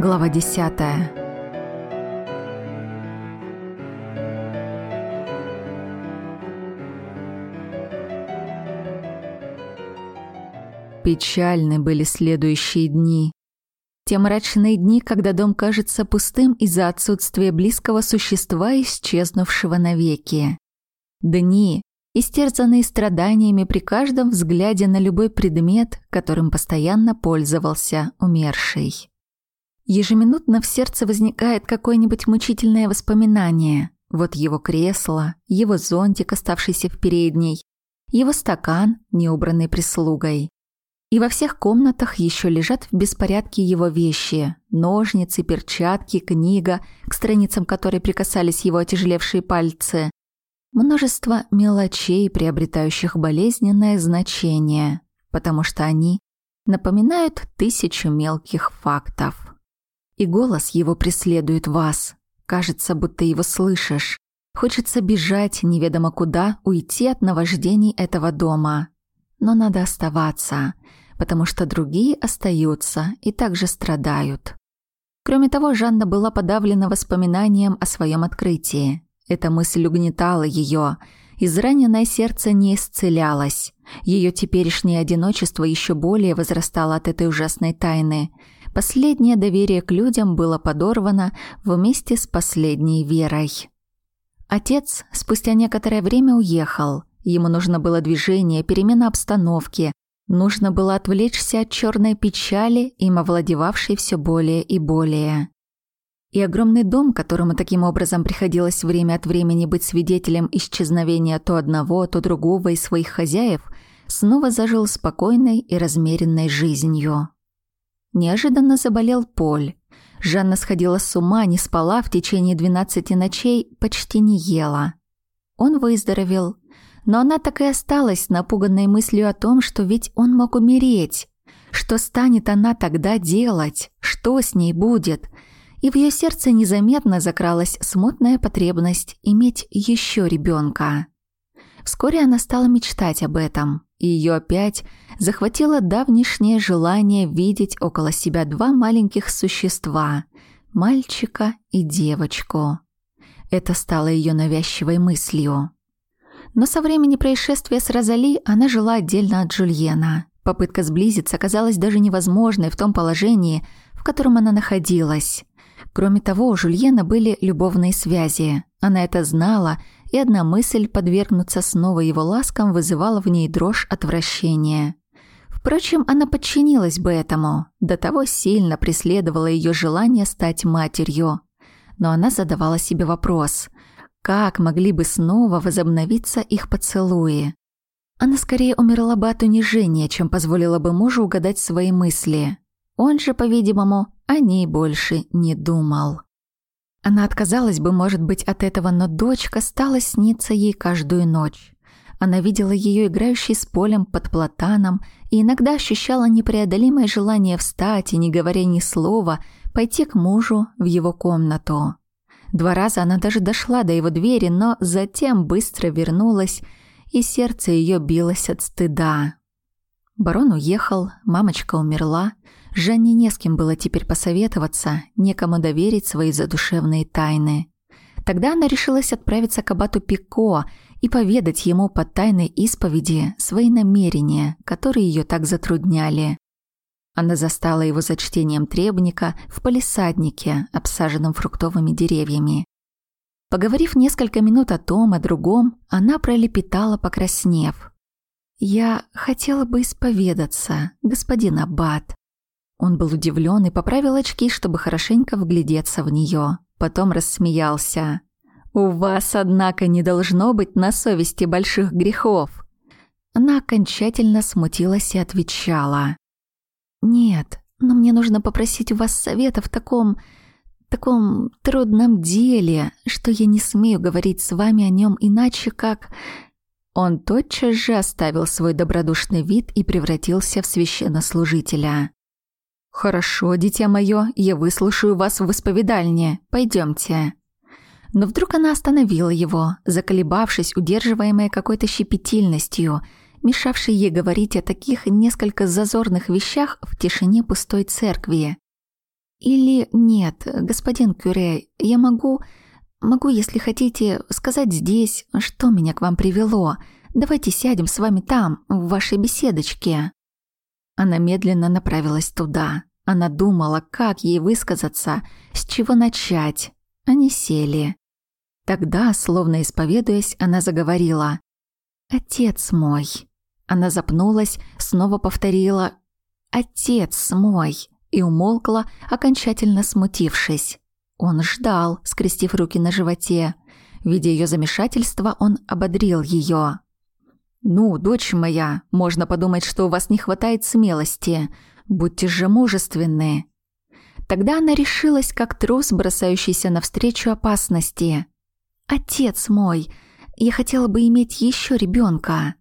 Глава десятая. Печальны были следующие дни. Те мрачные дни, когда дом кажется пустым из-за отсутствия близкого существа, исчезнувшего навеки. Дни, истерзанные страданиями при каждом взгляде на любой предмет, которым постоянно пользовался умерший. Ежеминутно в сердце возникает какое-нибудь мучительное воспоминание. Вот его кресло, его зонтик, оставшийся в передней, его стакан, не убранный прислугой. И во всех комнатах еще лежат в беспорядке его вещи. Ножницы, перчатки, книга, к страницам которой прикасались его отяжелевшие пальцы. Множество мелочей, приобретающих болезненное значение, потому что они напоминают тысячу мелких фактов и голос его преследует вас. Кажется, будто его слышишь. Хочется бежать неведомо куда, уйти от наваждений этого дома. Но надо оставаться, потому что другие остаются и также страдают. Кроме того, Жанна была подавлена воспоминанием о своем открытии. Эта мысль угнетала ее. Израненное сердце не исцелялось. Ее теперешнее одиночество еще более возрастало от этой ужасной тайны – Последнее доверие к людям было подорвано вместе с последней верой. Отец спустя некоторое время уехал. Ему нужно было движение, перемена обстановки. Нужно было отвлечься от черной печали, им овладевавшей все более и более. И огромный дом, которому таким образом приходилось время от времени быть свидетелем исчезновения то одного, то другого из своих хозяев, снова зажил спокойной и размеренной жизнью. Неожиданно заболел Поль. Жанна сходила с ума, не спала в течение 12 ночей, почти не ела. Он выздоровел, но она так и осталась напуганной мыслью о том, что ведь он мог умереть. Что станет она тогда делать? Что с ней будет? И в ее сердце незаметно закралась смутная потребность иметь еще ребенка. Вскоре она стала мечтать об этом и ее опять захватило давнишнее желание видеть около себя два маленьких существа – мальчика и девочку. Это стало ее навязчивой мыслью. Но со времени происшествия с Розали она жила отдельно от Жульена. Попытка сблизиться казалась даже невозможной в том положении, в котором она находилась. Кроме того, у Жульена были любовные связи. Она это знала и одна мысль подвергнуться снова его ласкам вызывала в ней дрожь отвращения. Впрочем, она подчинилась бы этому, до того сильно преследовало ее желание стать матерью. Но она задавала себе вопрос, как могли бы снова возобновиться их поцелуи? Она скорее умерла бы от унижения, чем позволила бы мужу угадать свои мысли. Он же, по-видимому, о ней больше не думал. Она отказалась бы, может быть, от этого, но дочка стала сниться ей каждую ночь. Она видела ее играющей с полем под платаном и иногда ощущала непреодолимое желание встать и, не говоря ни слова, пойти к мужу в его комнату. Два раза она даже дошла до его двери, но затем быстро вернулась, и сердце ее билось от стыда. Барон уехал, мамочка умерла, Жанне не с кем было теперь посоветоваться, некому доверить свои задушевные тайны. Тогда она решилась отправиться к абату Пико и поведать ему по тайной исповеди свои намерения, которые ее так затрудняли. Она застала его за чтением требника в палисаднике, обсаженном фруктовыми деревьями. Поговорив несколько минут о том, о другом, она пролепетала, покраснев. «Я хотела бы исповедаться, господин Аббат. Он был удивлен и поправил очки, чтобы хорошенько вглядеться в нее. Потом рассмеялся. «У вас, однако, не должно быть на совести больших грехов». Она окончательно смутилась и отвечала. «Нет, но мне нужно попросить у вас совета в таком... таком трудном деле, что я не смею говорить с вами о нем иначе, как...» Он тотчас же оставил свой добродушный вид и превратился в священнослужителя. «Хорошо, дитя мое, я выслушаю вас в исповедальне. Пойдемте». Но вдруг она остановила его, заколебавшись, удерживаемая какой-то щепетильностью, мешавшей ей говорить о таких несколько зазорных вещах в тишине пустой церкви. Или нет, господин Кюре, я могу... Могу, если хотите, сказать здесь, что меня к вам привело. Давайте сядем с вами там, в вашей беседочке». Она медленно направилась туда. Она думала, как ей высказаться, с чего начать. Они сели. Тогда, словно исповедуясь, она заговорила. «Отец мой». Она запнулась, снова повторила «Отец мой» и умолкла, окончательно смутившись. Он ждал, скрестив руки на животе. Видя ее замешательство, он ободрил ее. «Ну, дочь моя, можно подумать, что у вас не хватает смелости. Будьте же мужественны». Тогда она решилась, как трус, бросающийся навстречу опасности. «Отец мой, я хотела бы иметь еще ребенка.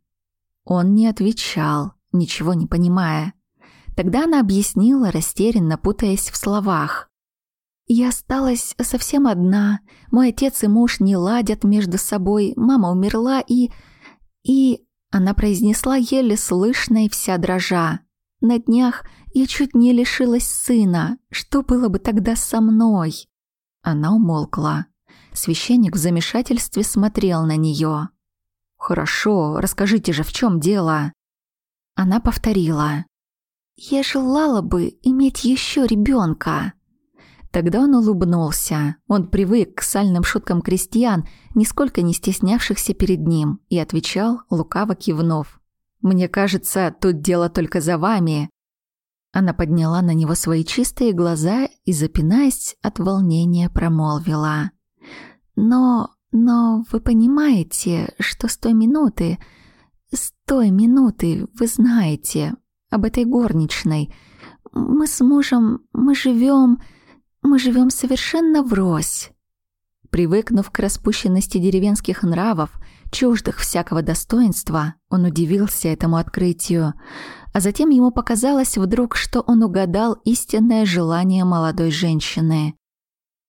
Он не отвечал, ничего не понимая. Тогда она объяснила, растерянно путаясь в словах. «Я осталась совсем одна. Мой отец и муж не ладят между собой. Мама умерла и... и...» Она произнесла еле слышно и вся дрожа. «На днях я чуть не лишилась сына. Что было бы тогда со мной?» Она умолкла. Священник в замешательстве смотрел на нее. «Хорошо, расскажите же, в чем дело?» Она повторила. «Я желала бы иметь еще ребенка. Тогда он улыбнулся. Он привык к сальным шуткам крестьян, нисколько не стеснявшихся перед ним, и отвечал, лукаво кивнув. «Мне кажется, тут дело только за вами». Она подняла на него свои чистые глаза и, запинаясь от волнения, промолвила. «Но... но вы понимаете, что с той минуты... С той минуты вы знаете об этой горничной. Мы с мужем... мы живем...» Мы живем совершенно врозь. Привыкнув к распущенности деревенских нравов, чуждых всякого достоинства, он удивился этому открытию, а затем ему показалось вдруг, что он угадал истинное желание молодой женщины.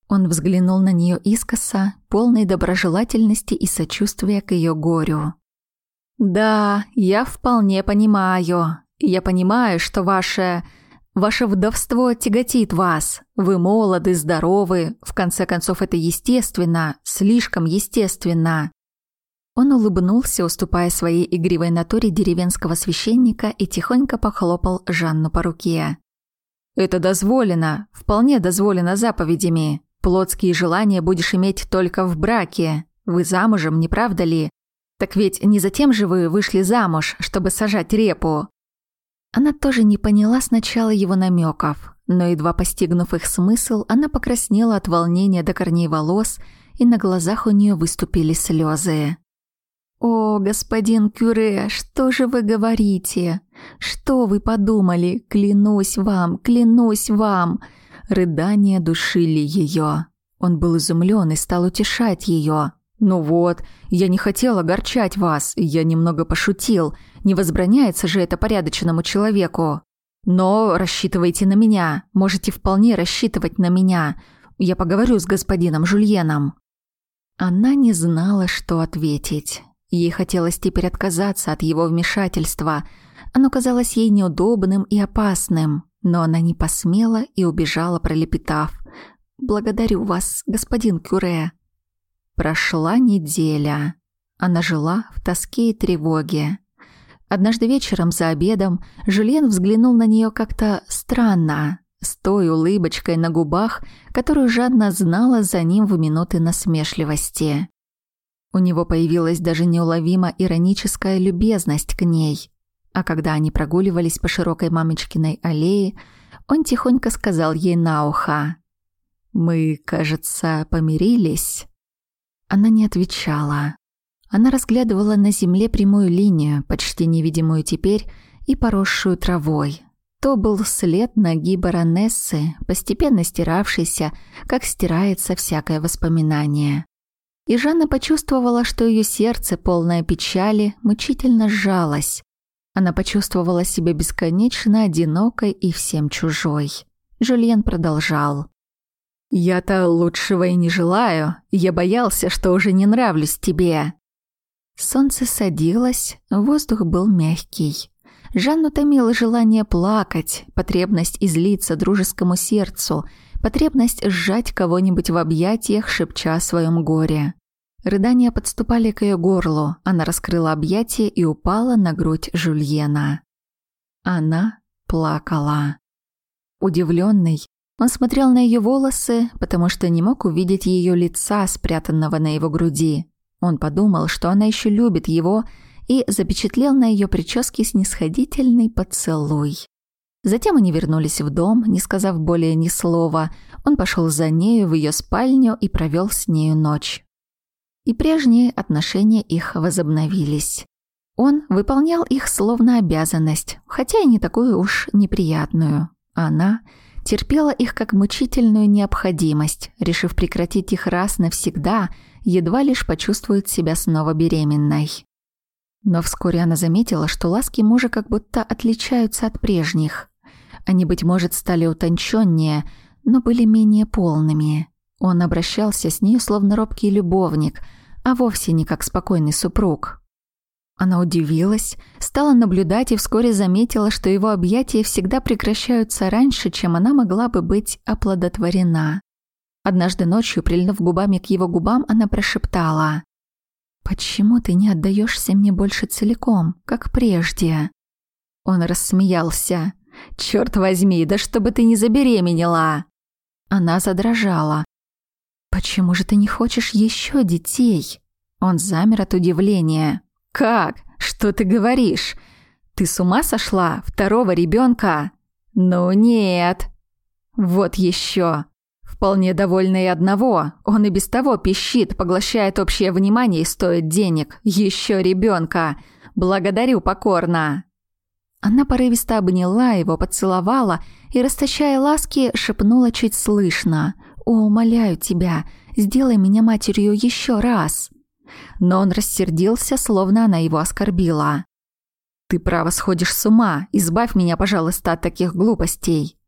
Он взглянул на нее искоса, полной доброжелательности и сочувствия к ее горю. «Да, я вполне понимаю. Я понимаю, что ваше Ваше вдовство тяготит вас. Вы молоды, здоровы. В конце концов, это естественно, слишком естественно. Он улыбнулся, уступая своей игривой натуре деревенского священника и тихонько похлопал Жанну по руке. «Это дозволено, вполне дозволено заповедями. Плотские желания будешь иметь только в браке. Вы замужем, не правда ли? Так ведь не затем же вы вышли замуж, чтобы сажать репу. Она тоже не поняла сначала его намеков, но едва постигнув их смысл, она покраснела от волнения до корней волос, и на глазах у нее выступили слезы. «О, господин Кюре, что же вы говорите? Что вы подумали? Клянусь вам, клянусь вам!» Рыдания душили ее. Он был изумлен и стал утешать ее. «Ну вот, я не хотел огорчать вас, я немного пошутил. Не возбраняется же это порядочному человеку. Но рассчитывайте на меня, можете вполне рассчитывать на меня. Я поговорю с господином Жульеном». Она не знала, что ответить. Ей хотелось теперь отказаться от его вмешательства. Оно казалось ей неудобным и опасным, но она не посмела и убежала, пролепетав. «Благодарю вас, господин Кюре». Прошла неделя. Она жила в тоске и тревоге. Однажды вечером за обедом Жюльен взглянул на нее как-то странно, с той улыбочкой на губах, которую жадно знала за ним в минуты насмешливости. У него появилась даже неуловимо ироническая любезность к ней. А когда они прогуливались по широкой мамочкиной аллее, он тихонько сказал ей на ухо. «Мы, кажется, помирились». Она не отвечала. Она разглядывала на земле прямую линию, почти невидимую теперь, и поросшую травой. То был след ноги баронессы, постепенно стиравшийся, как стирается всякое воспоминание. И Жанна почувствовала, что ее сердце, полное печали, мучительно сжалось. Она почувствовала себя бесконечно одинокой и всем чужой. Жюльен продолжал. «Я-то лучшего и не желаю. Я боялся, что уже не нравлюсь тебе». Солнце садилось, воздух был мягкий. Жанну томило желание плакать, потребность излиться дружескому сердцу, потребность сжать кого-нибудь в объятиях, шепча о своем горе. Рыдания подступали к ее горлу, она раскрыла объятия и упала на грудь Жульена. Она плакала. Удивленный, он смотрел на ее волосы, потому что не мог увидеть ее лица, спрятанного на его груди. Он подумал, что она еще любит его, и запечатлел на ее прическе снисходительный поцелуй. Затем они вернулись в дом, не сказав более ни слова. Он пошел за нею в ее спальню и провел с нею ночь. И прежние отношения их возобновились. Он выполнял их словно обязанность, хотя и не такую уж неприятную. Она терпела их как мучительную необходимость, решив прекратить их раз навсегда, едва лишь почувствует себя снова беременной. Но вскоре она заметила, что ласки мужа как будто отличаются от прежних. Они, быть может, стали утонченнее, но были менее полными. Он обращался с ней словно робкий любовник, а вовсе не как спокойный супруг. Она удивилась, стала наблюдать и вскоре заметила, что его объятия всегда прекращаются раньше, чем она могла бы быть оплодотворена. Однажды ночью, прильнув губами к его губам, она прошептала «Почему ты не отдаешься мне больше целиком, как прежде?» Он рассмеялся. «Черт возьми, да чтобы ты не забеременела!» Она задрожала. «Почему же ты не хочешь еще детей?» Он замер от удивления. «Как? Что ты говоришь? Ты с ума сошла? Второго ребенка? Ну нет!» «Вот еще!» Вполне довольный одного. Он и без того пищит, поглощает общее внимание и стоит денег. Еще ребенка. Благодарю покорно. Она порывисто обняла его, поцеловала и, расточая ласки, шепнула чуть слышно. «О, умоляю тебя, сделай меня матерью еще раз!» Но он рассердился, словно она его оскорбила. «Ты право сходишь с ума. Избавь меня, пожалуйста, от таких глупостей».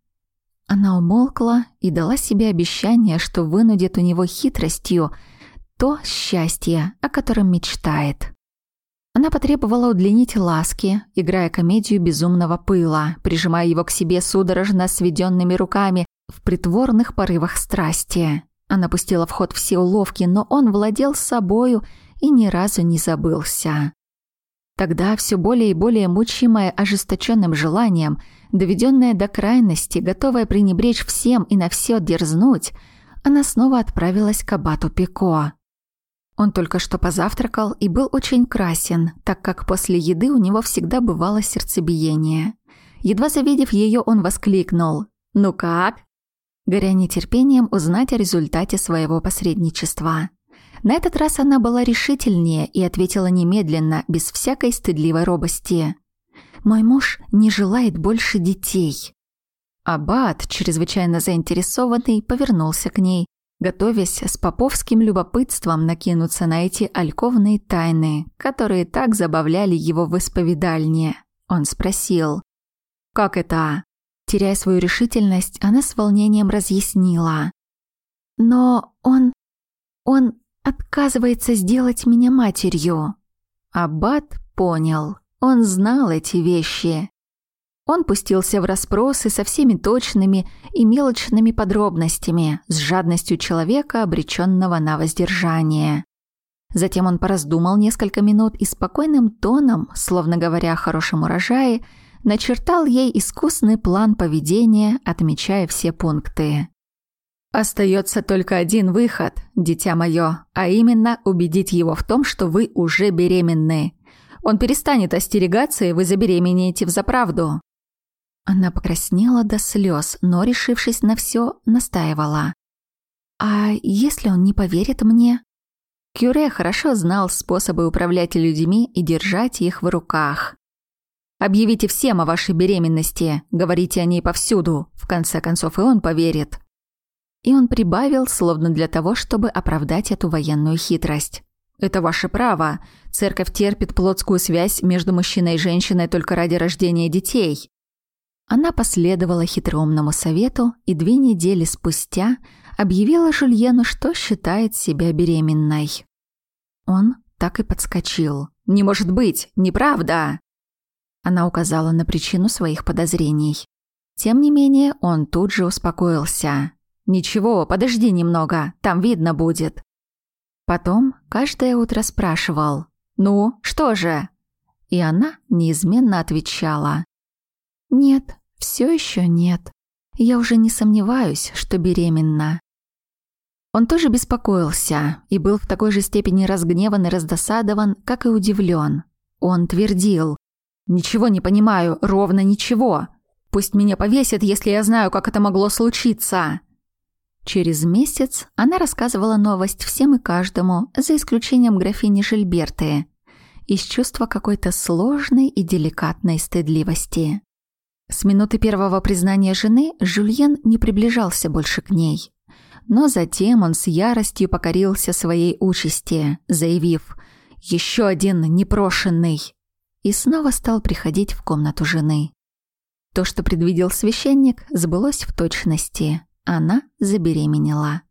Она умолкла и дала себе обещание, что вынудит у него хитростью то счастье, о котором мечтает. Она потребовала удлинить ласки, играя комедию безумного пыла, прижимая его к себе судорожно сведенными руками в притворных порывах страсти. Она пустила в ход все уловки, но он владел собою и ни разу не забылся. Тогда, все более и более мучимая ожесточенным желанием, доведенная до крайности, готовая пренебречь всем и на все дерзнуть, она снова отправилась к абату Пико. Он только что позавтракал и был очень красен, так как после еды у него всегда бывало сердцебиение. Едва завидев ее, он воскликнул «Ну как?», горя нетерпением узнать о результате своего посредничества. На этот раз она была решительнее и ответила немедленно, без всякой стыдливой робости. «Мой муж не желает больше детей». Аббат, чрезвычайно заинтересованный, повернулся к ней, готовясь с поповским любопытством накинуться на эти альковные тайны, которые так забавляли его в исповедальне. Он спросил, «Как это?» Теряя свою решительность, она с волнением разъяснила. «Но он... он отказывается сделать меня матерью. Аббат понял, он знал эти вещи. Он пустился в расспросы со всеми точными и мелочными подробностями, с жадностью человека, обреченного на воздержание. Затем он пораздумал несколько минут и спокойным тоном, словно говоря о хорошем урожае, начертал ей искусный план поведения, отмечая все пункты. Остается только один выход, дитя мое, а именно убедить его в том, что вы уже беременны. Он перестанет остерегаться, и вы забеременеете взаправду». Она покраснела до слез, но, решившись на все, настаивала. «А если он не поверит мне?» Кюре хорошо знал способы управлять людьми и держать их в руках. «Объявите всем о вашей беременности, говорите о ней повсюду, в конце концов и он поверит». И он прибавил, словно для того, чтобы оправдать эту военную хитрость. «Это ваше право. Церковь терпит плотскую связь между мужчиной и женщиной только ради рождения детей». Она последовала хитроумному совету и две недели спустя объявила Жульену, что считает себя беременной. Он так и подскочил. «Не может быть! Неправда!» Она указала на причину своих подозрений. Тем не менее, он тут же успокоился. «Ничего, подожди немного, там видно будет». Потом каждое утро спрашивал «Ну, что же?» И она неизменно отвечала «Нет, все еще нет. Я уже не сомневаюсь, что беременна». Он тоже беспокоился и был в такой же степени разгневан и раздосадован, как и удивлен. Он твердил «Ничего не понимаю, ровно ничего. Пусть меня повесят, если я знаю, как это могло случиться». Через месяц она рассказывала новость всем и каждому, за исключением графини Жильберты, из чувства какой-то сложной и деликатной стыдливости. С минуты первого признания жены Жюльен не приближался больше к ней. Но затем он с яростью покорился своей участи, заявив «Еще один непрошенный!» И снова стал приходить в комнату жены. То, что предвидел священник, сбылось в точности. Она забеременела.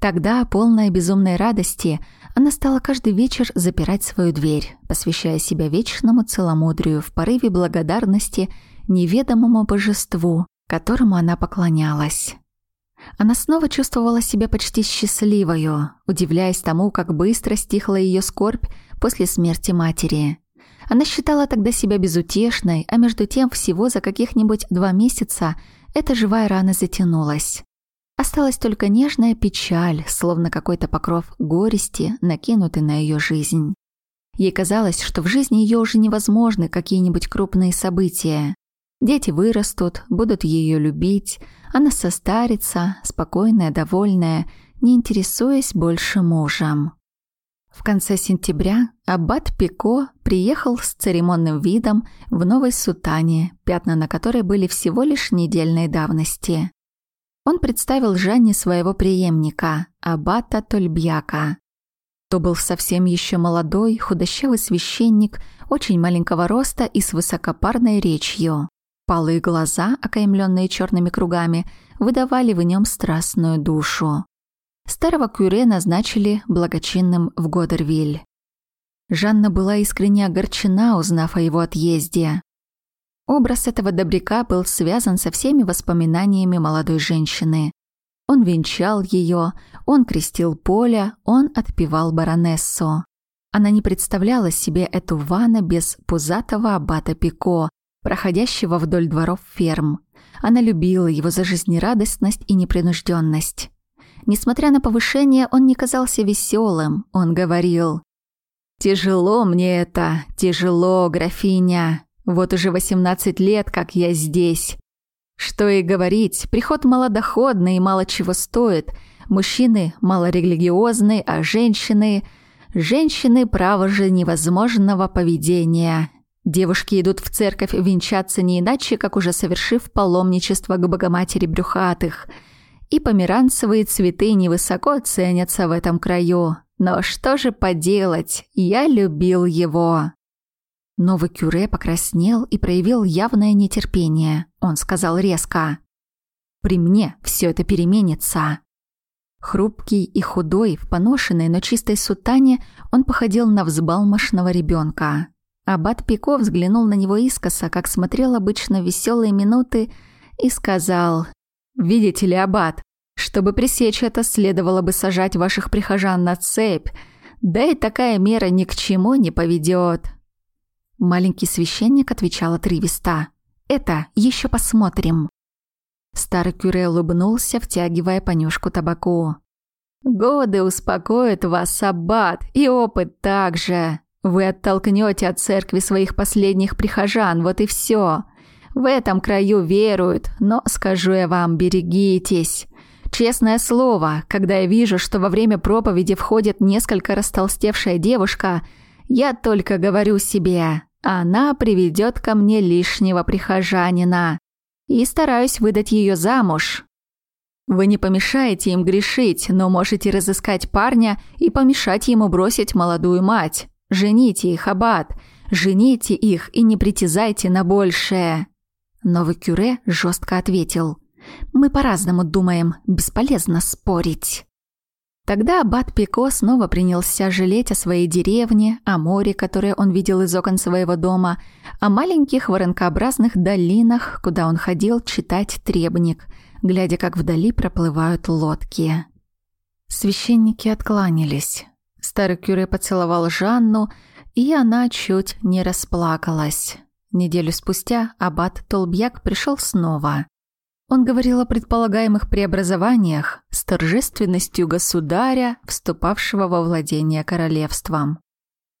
Тогда, полная безумной радости, она стала каждый вечер запирать свою дверь, посвящая себя вечному целомудрию в порыве благодарности неведомому божеству, которому она поклонялась. Она снова чувствовала себя почти счастливою, удивляясь тому, как быстро стихла ее скорбь после смерти матери. Она считала тогда себя безутешной, а между тем всего за каких-нибудь два месяца эта живая рана затянулась. Осталась только нежная печаль, словно какой-то покров горести, накинутый на ее жизнь. Ей казалось, что в жизни ее уже невозможны какие-нибудь крупные события. Дети вырастут, будут ее любить, она состарится, спокойная, довольная, не интересуясь больше мужем. В конце сентября аббат Пико приехал с церемонным видом в новой сутане, пятна на которой были всего лишь недельной давности. Он представил Жанне своего преемника, аббата Тольбьяка. То был совсем еще молодой, худощавый священник, очень маленького роста и с высокопарной речью. Палые глаза, окаймленные черными кругами, выдавали в нем страстную душу. Старого кюре назначили благочинным в Годервиль. Жанна была искренне огорчена, узнав о его отъезде. Образ этого добряка был связан со всеми воспоминаниями молодой женщины. Он венчал ее, он крестил Поля, он отпевал баронессу. Она не представляла себе эту ванну без пузатого аббата Пико, проходящего вдоль дворов ферм. Она любила его за жизнерадостность и непринужденность. Несмотря на повышение, он не казался веселым. Он говорил «Тяжело мне это, тяжело, графиня. Вот уже 18 лет, как я здесь. Что и говорить, приход малодоходный и мало чего стоит. Мужчины малорелигиозны, а женщины... Женщины, право же, невозможного поведения. Девушки идут в церковь венчаться не иначе, как уже совершив паломничество к Богоматери Брюхатых. И померанцевые цветы невысоко ценятся в этом краю. Но что же поделать, я любил его. Новый кюре покраснел и проявил явное нетерпение. Он сказал резко. «При мне все это переменится». Хрупкий и худой, в поношенной, но чистой сутане, он походил на взбалмошного ребенка. Аббат Пико взглянул на него искоса, как смотрел обычно веселые минуты, и сказал, «Видите ли, Аббат, чтобы пресечь это, следовало бы сажать ваших прихожан на цепь, да и такая мера ни к чему не поведет. Маленький священник отвечал отрывисто. «Это еще посмотрим». Старый кюре улыбнулся, втягивая понюшку табаку. «Годы успокоят вас, аббат, и опыт также. Вы оттолкнете от церкви своих последних прихожан, вот и все. В этом краю веруют, но, скажу я вам, берегитесь. Честное слово, когда я вижу, что во время проповеди входит несколько растолстевшая девушка, я только говорю себе, она приведет ко мне лишнего прихожанина и стараюсь выдать ее замуж. Вы не помешаете им грешить, но можете разыскать парня и помешать ему бросить молодую мать. Жените их, аббат, жените их и не притязайте на большее. Новый кюре жестко ответил. Мы по-разному думаем, бесполезно спорить. Тогда аббат Пико снова принялся жалеть о своей деревне, о море, которое он видел из окон своего дома, о маленьких воронкообразных долинах, куда он ходил читать требник, глядя, как вдали проплывают лодки. Священники откланялись. Старый кюре поцеловал Жанну, и она чуть не расплакалась. Неделю спустя аббат Толбьяк пришел снова. Он говорил о предполагаемых преобразованиях с торжественностью государя, вступавшего во владение королевством.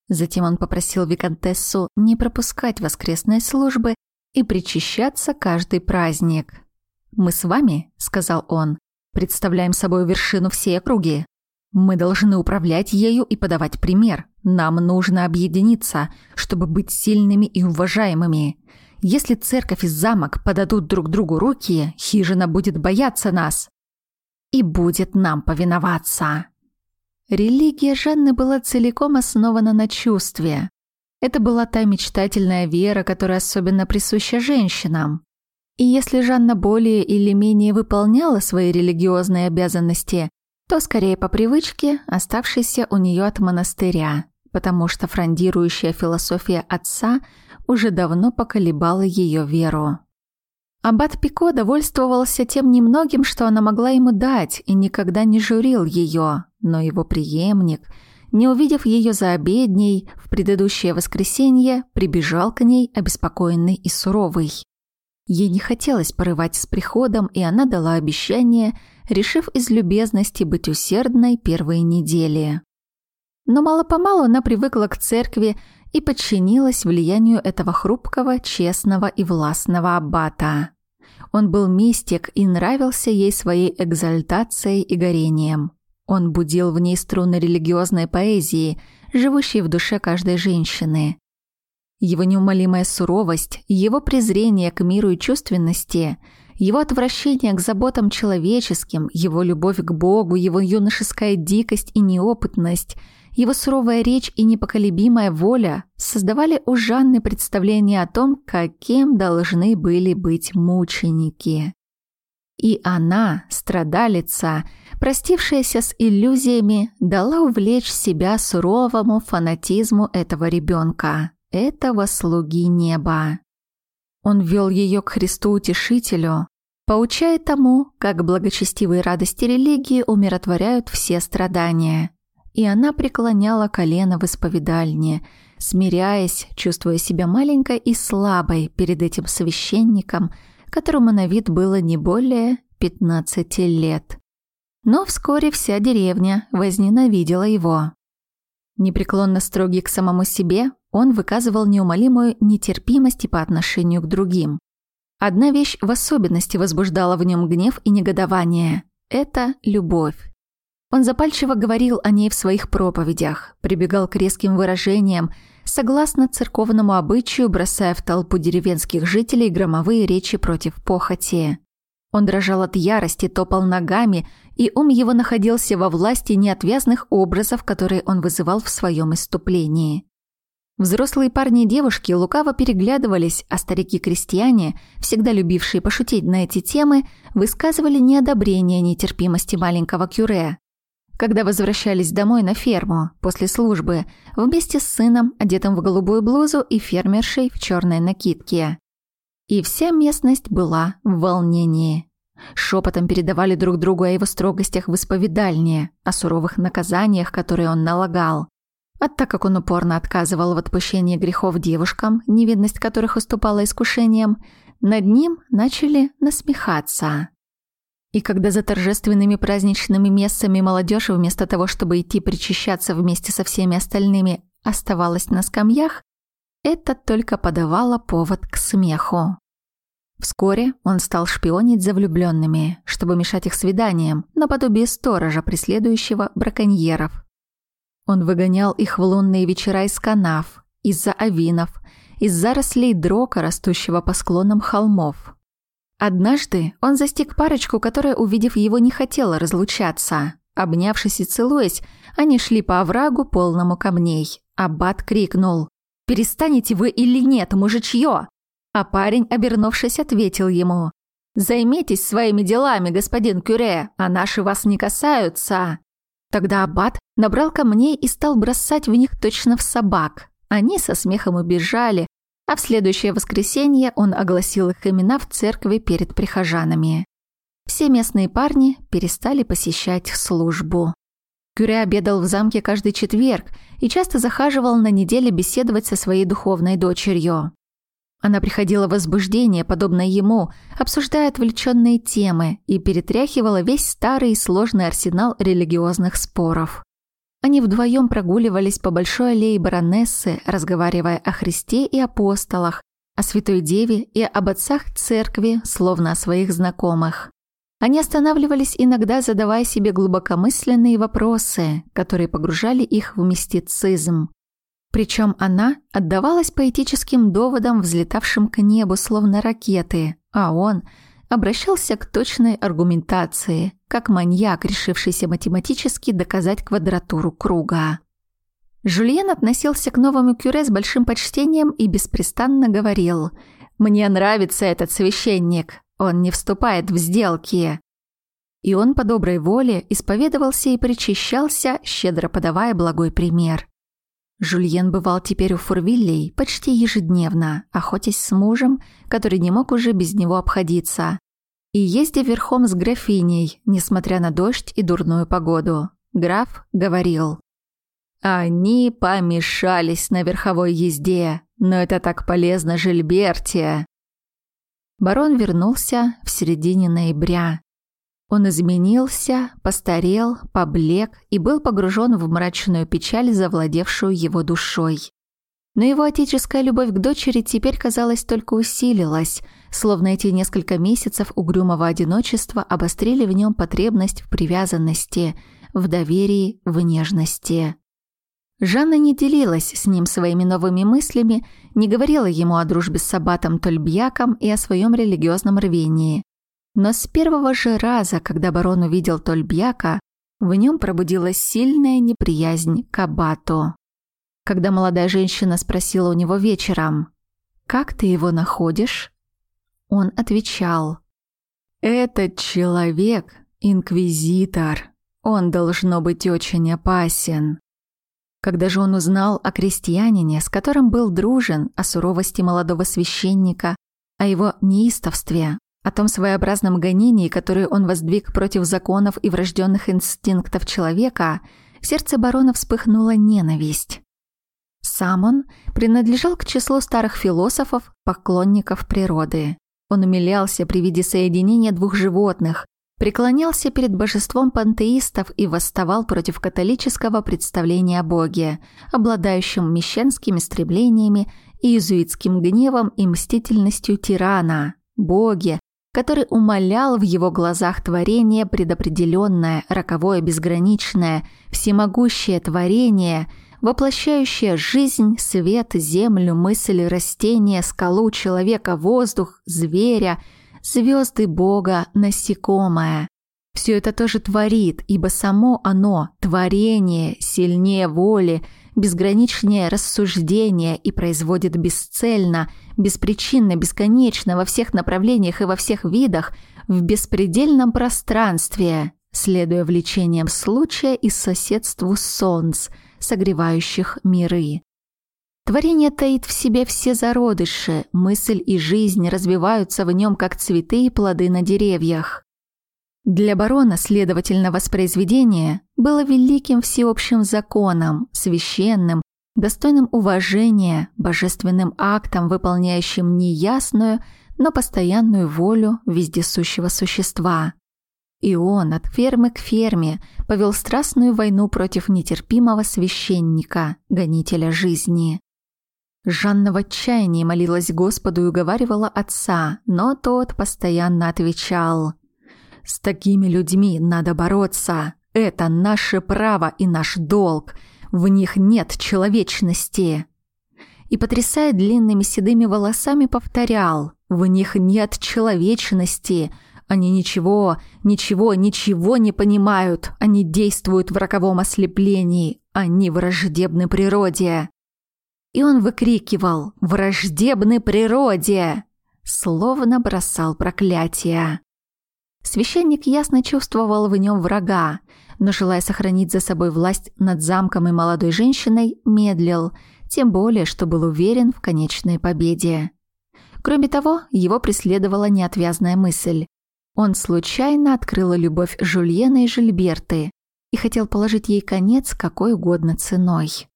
Затем он попросил виконтессу не пропускать воскресные службы и причащаться каждый праздник. «Мы с вами», — сказал он, — «представляем собой вершину всей округи. Мы должны управлять ею и подавать пример. Нам нужно объединиться, чтобы быть сильными и уважаемыми. Если церковь и замок подадут друг другу руки, хижина будет бояться нас и будет нам повиноваться. Религия Жанны была целиком основана на чувстве. Это была та мечтательная вера, которая особенно присуща женщинам. И если Жанна более или менее выполняла свои религиозные обязанности, то скорее по привычке, оставшейся у нее от монастыря, потому что фрондирующая философия отца – уже давно поколебала ее веру. Аббат Пико довольствовался тем немногим, что она могла ему дать, и никогда не журил ее, но его преемник, не увидев ее за обедней, в предыдущее воскресенье прибежал к ней обеспокоенный и суровый. Ей не хотелось порывать с приходом, и она дала обещание, решив из любезности быть усердной первые недели. Но мало-помалу она привыкла к церкви, и подчинилась влиянию этого хрупкого, честного и властного аббата. Он был мистик и нравился ей своей экзальтацией и горением. Он будил в ней струны религиозной поэзии, живущей в душе каждой женщины. Его неумолимая суровость, его презрение к миру и чувственности, его отвращение к заботам человеческим, его любовь к Богу, его юношеская дикость и неопытность – его суровая речь и непоколебимая воля создавали у Жанны представление о том, каким должны были быть мученики. И она, страдалица, простившаяся с иллюзиями, дала увлечь себя суровому фанатизму этого ребенка, этого слуги неба. Он вел ее к Христу-Утешителю, поучая тому, как благочестивые радости религии умиротворяют все страдания и она преклоняла колено в исповедальне, смиряясь, чувствуя себя маленькой и слабой перед этим священником, которому на вид было не более 15 лет. Но вскоре вся деревня возненавидела его. Непреклонно строгий к самому себе, он выказывал неумолимую нетерпимость и по отношению к другим. Одна вещь в особенности возбуждала в нем гнев и негодование – это любовь. Он запальчиво говорил о ней в своих проповедях, прибегал к резким выражениям, согласно церковному обычаю, бросая в толпу деревенских жителей громовые речи против похоти. Он дрожал от ярости, топал ногами, и ум его находился во власти неотвязных образов, которые он вызывал в своем иступлении. Взрослые парни и девушки лукаво переглядывались, а старики-крестьяне, всегда любившие пошутить на эти темы, высказывали неодобрение нетерпимости маленького кюре. Когда возвращались домой на ферму после службы, вместе с сыном, одетым в голубую блузу и фермершей в черной накидке. И вся местность была в волнении. Шепотом передавали друг другу о его строгостях в исповедальне, о суровых наказаниях, которые он налагал. А так как он упорно отказывал в отпущении грехов девушкам, невидность которых уступала искушениям, над ним начали насмехаться. И когда за торжественными праздничными мессами молодежь вместо того, чтобы идти причащаться вместе со всеми остальными, оставалась на скамьях, это только подавало повод к смеху. Вскоре он стал шпионить за влюбленными, чтобы мешать их свиданиям, наподобие сторожа, преследующего браконьеров. Он выгонял их в лунные вечера из канав, из-за авинов, из зарослей дрока, растущего по склонам холмов. Однажды он застиг парочку, которая, увидев его, не хотела разлучаться. Обнявшись и целуясь, они шли по оврагу, полному камней. Аббат крикнул «Перестанете вы или нет, мужичье?» А парень, обернувшись, ответил ему «Займитесь своими делами, господин Кюре, а наши вас не касаются». Тогда аббат набрал камней и стал бросать в них точно в собак. Они со смехом убежали, а в следующее воскресенье он огласил их имена в церкви перед прихожанами. Все местные парни перестали посещать службу. Кюре обедал в замке каждый четверг и часто захаживал на неделе беседовать со своей духовной дочерью. Она приходила в возбуждение, подобно ему, обсуждая отвлеченные темы и перетряхивала весь старый и сложный арсенал религиозных споров. Они вдвоем прогуливались по большой аллее баронессы, разговаривая о Христе и апостолах, о Святой Деве и об отцах церкви, словно о своих знакомых. Они останавливались иногда, задавая себе глубокомысленные вопросы, которые погружали их в мистицизм. Причем она отдавалась поэтическим доводам, взлетавшим к небу, словно ракеты, а он обращался к точной аргументации, как маньяк, решившийся математически доказать квадратуру круга. Жульен относился к новому кюре с большим почтением и беспрестанно говорил «Мне нравится этот священник, он не вступает в сделки». И он по доброй воле исповедовался и причащался, щедро подавая благой пример. Жульен бывал теперь у Фурвиллей почти ежедневно, охотясь с мужем, который не мог уже без него обходиться, и ездя верхом с графиней, несмотря на дождь и дурную погоду. Граф говорил. «Они помешались на верховой езде, но это так полезно Жильберте!» Барон вернулся в середине ноября. Он изменился, постарел, поблек и был погружен в мрачную печаль, завладевшую его душой. Но его отеческая любовь к дочери теперь, казалось, только усилилась, словно эти несколько месяцев угрюмого одиночества обострили в нем потребность в привязанности, в доверии, в нежности. Жанна не делилась с ним своими новыми мыслями, не говорила ему о дружбе с Сабатом Тольбьяком и о своем религиозном рвении. Но с первого же раза, когда барон увидел Тольбьяка, в нем пробудилась сильная неприязнь к Абату. Когда молодая женщина спросила у него вечером, «Как ты его находишь?» Он отвечал, «Этот человек — инквизитор. Он должно быть очень опасен». Когда же он узнал о крестьянине, с которым был дружен, о суровости молодого священника, о его неистовстве, о том своеобразном гонении, которое он воздвиг против законов и врожденных инстинктов человека, сердце барона вспыхнула ненависть. Сам он принадлежал к числу старых философов, поклонников природы. Он умилялся при виде соединения двух животных, преклонялся перед божеством пантеистов и восставал против католического представления о Боге, обладающем мещанскими стремлениями, иезуитским гневом и мстительностью тирана, Боге, который умолял в его глазах творение предопределенное, роковое, безграничное, всемогущее творение, воплощающее жизнь, свет, землю, мысль, растения, скалу, человека, воздух, зверя, звезды Бога, насекомое. Все это тоже творит, ибо само оно, творение, сильнее воли, безграничнее рассуждения и производит бесцельно, беспричинно, бесконечно во всех направлениях и во всех видах, в беспредельном пространстве, следуя влечениям случая и соседству солнц, согревающих миры. Творение таит в себе все зародыши, мысль и жизнь развиваются в нем, как цветы и плоды на деревьях. Для барона, следовательно, воспроизведение было великим всеобщим законом, священным, достойным уважения, божественным актом, выполняющим неясную, но постоянную волю вездесущего существа. И он от фермы к ферме повел страстную войну против нетерпимого священника, гонителя жизни. Жанна в отчаянии молилась Господу и уговаривала отца, но тот постоянно отвечал с такими людьми надо бороться. Это наше право и наш долг. В них нет человечности. И, потрясая длинными седыми волосами, повторял. В них нет человечности. Они ничего, ничего, ничего не понимают. Они действуют в роковом ослеплении. Они враждебны природе. И он выкрикивал «Враждебны природе!» Словно бросал проклятие. Священник ясно чувствовал в нем врага, но, желая сохранить за собой власть над замком и молодой женщиной, медлил, тем более, что был уверен в конечной победе. Кроме того, его преследовала неотвязная мысль. Он случайно открыл любовь Жульена и Жильберты и хотел положить ей конец какой угодно ценой.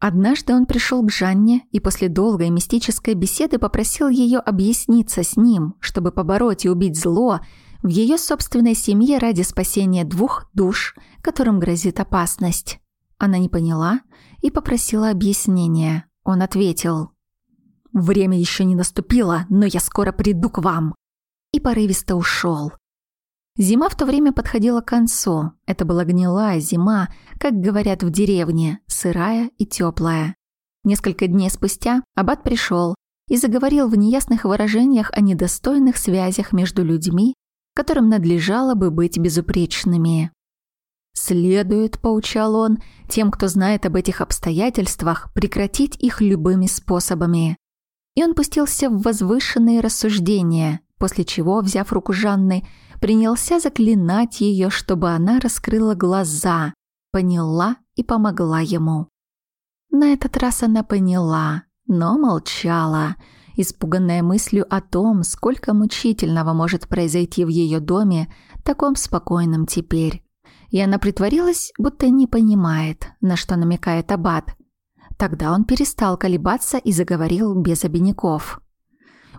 Однажды он пришел к Жанне и после долгой мистической беседы попросил ее объясниться с ним, чтобы побороть и убить зло в ее собственной семье ради спасения двух душ, которым грозит опасность. Она не поняла и попросила объяснения. Он ответил. «Время еще не наступило, но я скоро приду к вам». И порывисто ушел. Зима в то время подходила к концу. Это была гнилая зима, как говорят в деревне, сырая и теплая. Несколько дней спустя аббат пришел и заговорил в неясных выражениях о недостойных связях между людьми, которым надлежало бы быть безупречными. «Следует, — поучал он, — тем, кто знает об этих обстоятельствах, прекратить их любыми способами». И он пустился в возвышенные рассуждения, после чего, взяв руку Жанны, принялся заклинать ее, чтобы она раскрыла глаза, поняла и помогла ему. На этот раз она поняла, но молчала, испуганная мыслью о том, сколько мучительного может произойти в ее доме, таком спокойном теперь. И она притворилась, будто не понимает, на что намекает Аббат. Тогда он перестал колебаться и заговорил без обиняков.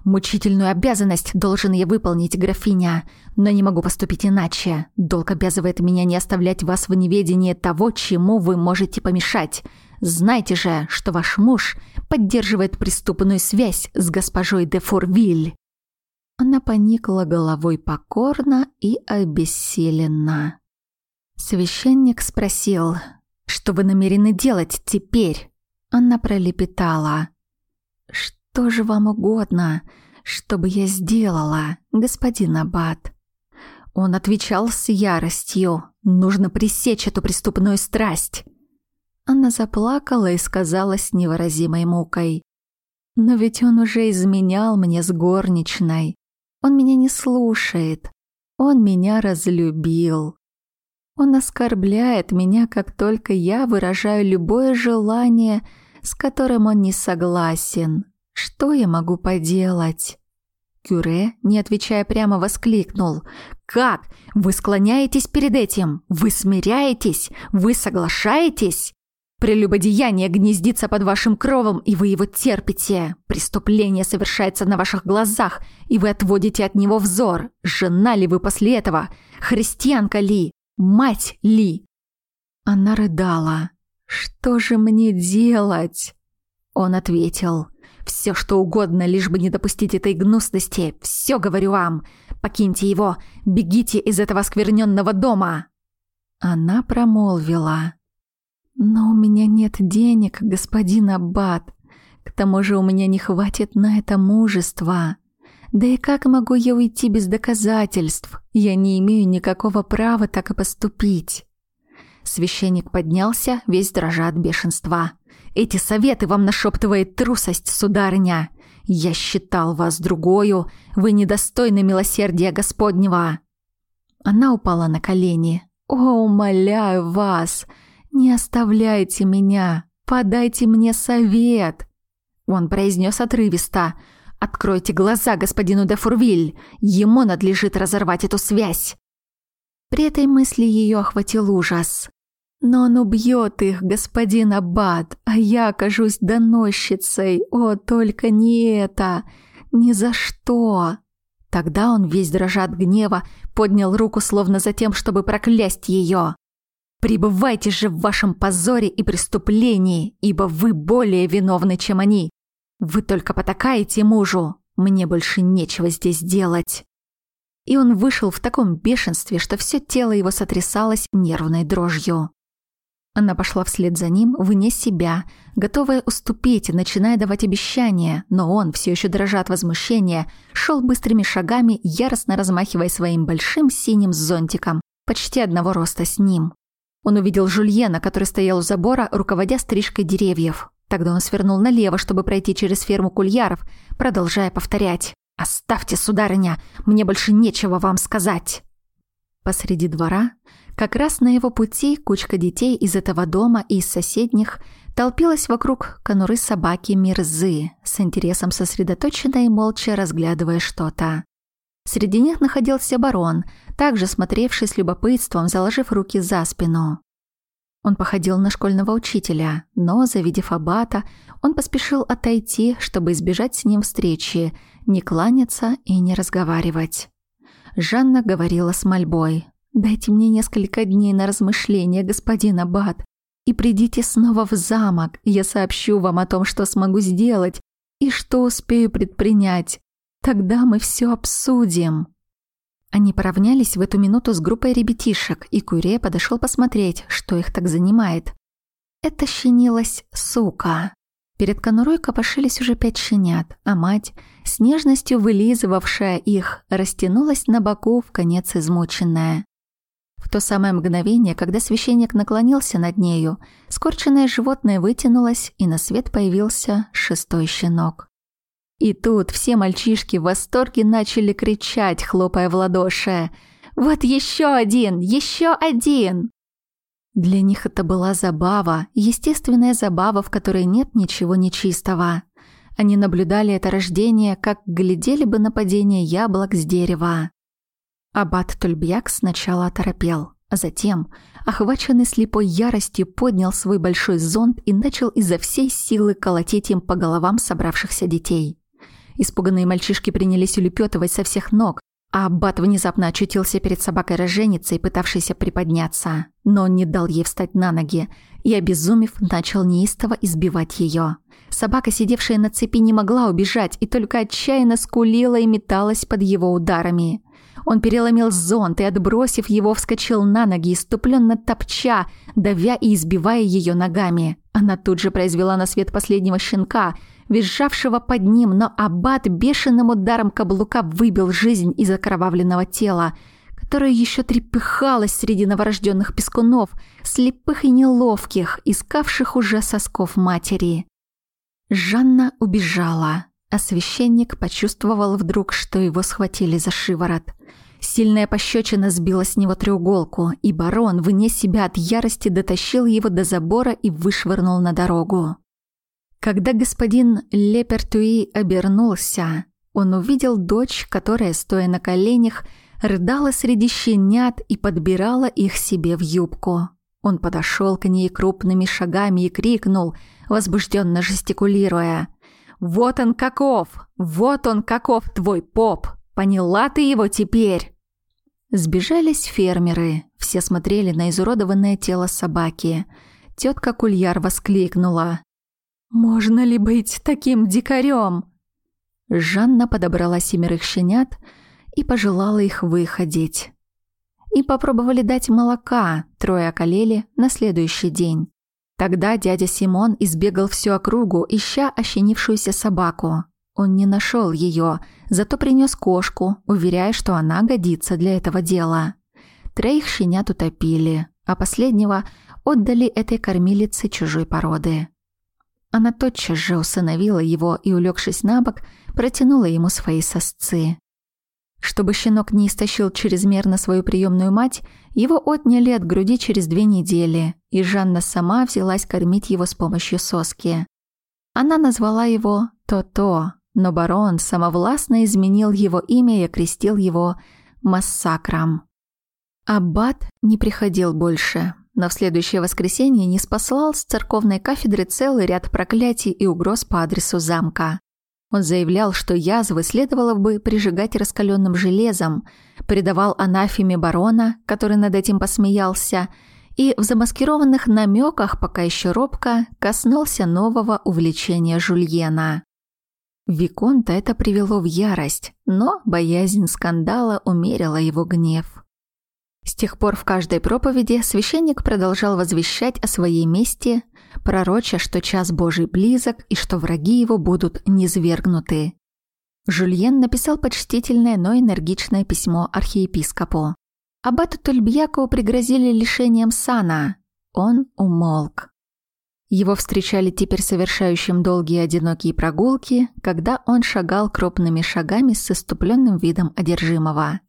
Мучительную обязанность должен я выполнить, графиня, но не могу поступить иначе. Долг обязывает меня не оставлять вас в неведении того, чему вы можете помешать. Знайте же, что ваш муж поддерживает преступную связь с госпожой де Форвиль». Она поникла головой покорно и обессиленно. Священник спросил, «Что вы намерены делать теперь?» Она пролепетала. «Что?» «Что же вам угодно, чтобы я сделала, господин Аббат?» Он отвечал с яростью. «Нужно пресечь эту преступную страсть!» Она заплакала и сказала с невыразимой мукой. «Но ведь он уже изменял мне с горничной. Он меня не слушает. Он меня разлюбил. Он оскорбляет меня, как только я выражаю любое желание, с которым он не согласен. Что я могу поделать? Кюре, не отвечая прямо, воскликнул. «Как? Вы склоняетесь перед этим? Вы смиряетесь? Вы соглашаетесь? Прелюбодеяние гнездится под вашим кровом, и вы его терпите. Преступление совершается на ваших глазах, и вы отводите от него взор. Жена ли вы после этого? Христианка ли? Мать ли?» Она рыдала. «Что же мне делать?» Он ответил. Все, что угодно, лишь бы не допустить этой гнусности. Все говорю вам. Покиньте его. Бегите из этого скверненного дома. Она промолвила. Но у меня нет денег, господин Аббат. К тому же у меня не хватит на это мужества. Да и как могу я уйти без доказательств? Я не имею никакого права так и поступить. Священник поднялся, весь дрожа от бешенства. Эти советы вам нашептывает трусость, сударыня. Я считал вас другою, вы недостойны милосердия Господнего». Она упала на колени. «О, умоляю вас, не оставляйте меня, подайте мне совет!» Он произнес отрывисто. «Откройте глаза господину де Фурвиль, ему надлежит разорвать эту связь!» При этой мысли ее охватил ужас. Но он убьет их, господин Аббат, а я окажусь доносчицей. О, только не это! Ни за что!» Тогда он, весь дрожа от гнева, поднял руку словно за тем, чтобы проклясть ее. «Пребывайте же в вашем позоре и преступлении, ибо вы более виновны, чем они. Вы только потакаете мужу. Мне больше нечего здесь делать». И он вышел в таком бешенстве, что все тело его сотрясалось нервной дрожью. Она пошла вслед за ним, вне себя, готовая уступить, начиная давать обещания, но он, все еще дрожа от возмущения, шел быстрыми шагами, яростно размахивая своим большим синим зонтиком, почти одного роста с ним. Он увидел Жульена, который стоял у забора, руководя стрижкой деревьев. Тогда он свернул налево, чтобы пройти через ферму кульяров, продолжая повторять «Оставьте, сударыня, мне больше нечего вам сказать». Посреди двора, как раз на его пути, кучка детей из этого дома и из соседних толпилась вокруг конуры собаки Мирзы, с интересом сосредоточенно и молча разглядывая что-то. Среди них находился барон, также смотревший с любопытством, заложив руки за спину. Он походил на школьного учителя, но, завидев аббата, он поспешил отойти, чтобы избежать с ним встречи, не кланяться и не разговаривать. Жанна говорила с мольбой. «Дайте мне несколько дней на размышление, господин аббат, и придите снова в замок, я сообщу вам о том, что смогу сделать и что успею предпринять. Тогда мы все обсудим». Они поравнялись в эту минуту с группой ребятишек, и Куре подошел посмотреть, что их так занимает. Это щенилась сука. Перед конурой копошились уже пять щенят, а мать, с нежностью вылизывавшая их, растянулась на боку в конец измученная. То самое мгновение, когда священник наклонился над нею, скорченное животное вытянулось, и на свет появился шестой щенок. И тут все мальчишки в восторге начали кричать, хлопая в ладоши. «Вот еще один! Еще один!» Для них это была забава, естественная забава, в которой нет ничего нечистого. Они наблюдали это рождение, как глядели бы на падение яблок с дерева. Аббат Тульбьяк сначала оторопел, а затем, охваченный слепой яростью, поднял свой большой зонт и начал изо всей силы колотить им по головам собравшихся детей. Испуганные мальчишки принялись улепетывать со всех ног, а Аббат внезапно очутился перед собакой-роженицей, пытавшейся приподняться. Но он не дал ей встать на ноги и, обезумев, начал неистово избивать ее. Собака, сидевшая на цепи, не могла убежать и только отчаянно скулила и металась под его ударами. Он переломил зонт и, отбросив его, вскочил на ноги, иступленно топча, давя и избивая ее ногами. Она тут же произвела на свет последнего щенка – визжавшего под ним, но аббат бешеным ударом каблука выбил жизнь из окровавленного тела, которое еще трепыхалось среди новорожденных пескунов, слепых и неловких, искавших уже сосков матери. Жанна убежала, а священник почувствовал вдруг, что его схватили за шиворот. Сильная пощечина сбила с него треуголку, и барон, вне себя от ярости, дотащил его до забора и вышвырнул на дорогу. Когда господин Лепертуи обернулся, он увидел дочь, которая, стоя на коленях, рыдала среди щенят и подбирала их себе в юбку. Он подошел к ней крупными шагами и крикнул, возбужденно жестикулируя. «Вот он каков! Вот он каков, твой поп! Поняла ты его теперь!» Сбежались фермеры, все смотрели на изуродованное тело собаки. Тетка Кульяр воскликнула. «Можно ли быть таким дикарем?» Жанна подобрала семерых щенят и пожелала их выходить. И попробовали дать молока, трое околели на следующий день. Тогда дядя Симон избегал всю округу, ища ощенившуюся собаку. Он не нашел ее, зато принес кошку, уверяя, что она годится для этого дела. Троих щенят утопили, а последнего отдали этой кормилице чужой породы. Она тотчас же усыновила его и, улегшись на бок, протянула ему свои сосцы. Чтобы щенок не истощил чрезмерно свою приемную мать, его отняли от груди через две недели, и Жанна сама взялась кормить его с помощью соски. Она назвала его То-То, но барон самовластно изменил его имя и окрестил его Массакром. Аббат не приходил больше, но в следующее воскресенье не спаслал с церковной кафедры целый ряд проклятий и угроз по адресу замка. Он заявлял, что язвы следовало бы прижигать раскаленным железом, предавал анафеме барона, который над этим посмеялся, и в замаскированных намеках, пока еще робко, коснулся нового увлечения Жульена. Виконта это привело в ярость, но боязнь скандала умерила его гнев. С тех пор в каждой проповеди священник продолжал возвещать о своей мести, пророча, что час Божий близок и что враги его будут низвергнуты. Жульен написал почтительное, но энергичное письмо архиепископу. Аббату Тульбьяку пригрозили лишением сана. Он умолк. Его встречали теперь совершающим долгие одинокие прогулки, когда он шагал крупными шагами с иступленным видом одержимого.